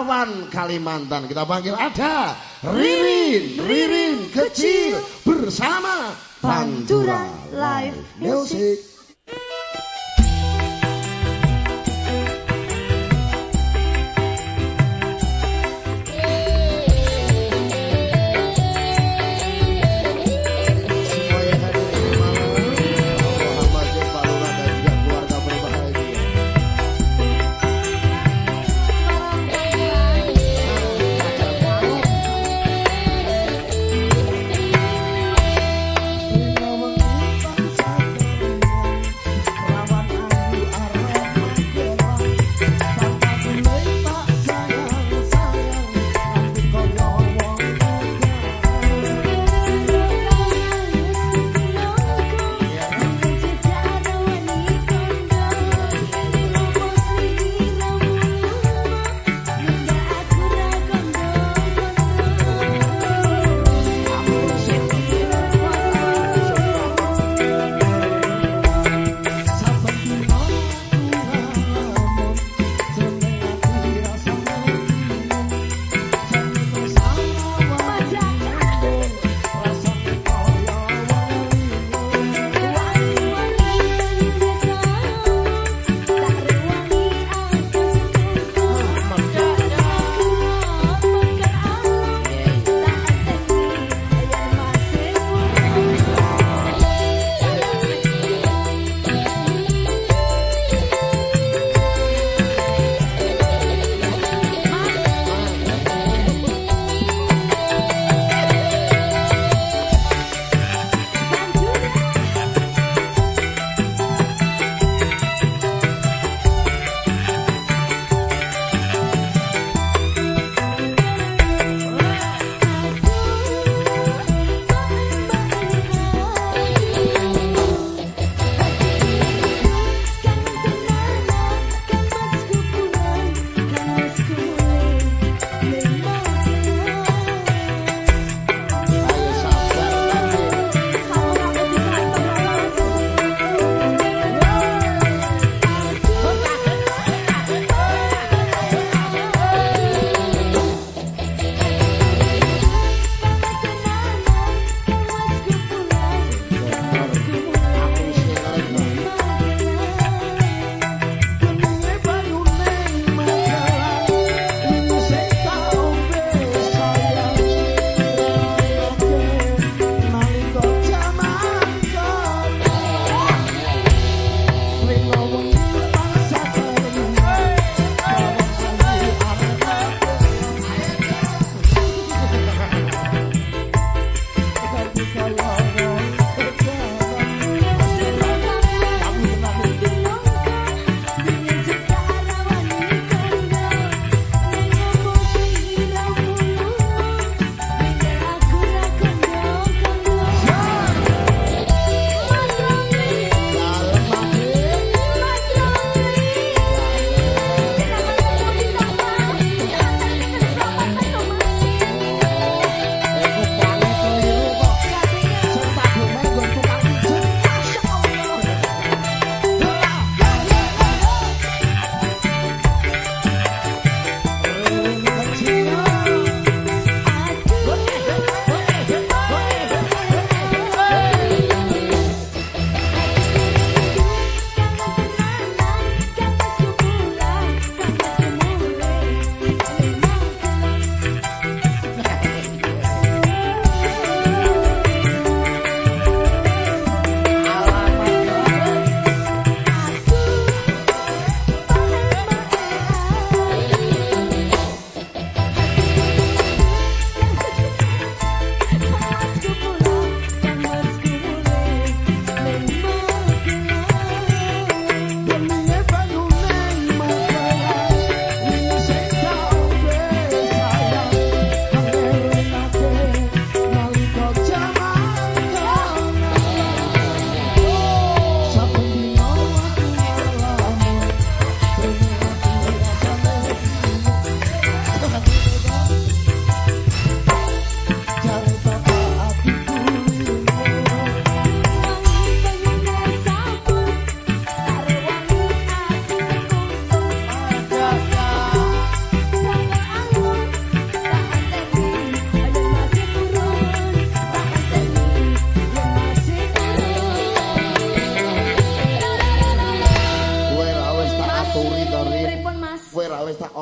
Perawan Kalimantan. Kita panggil ada Ririn, Ririn kecil bersama Pantura Live Music.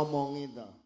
Omongi to.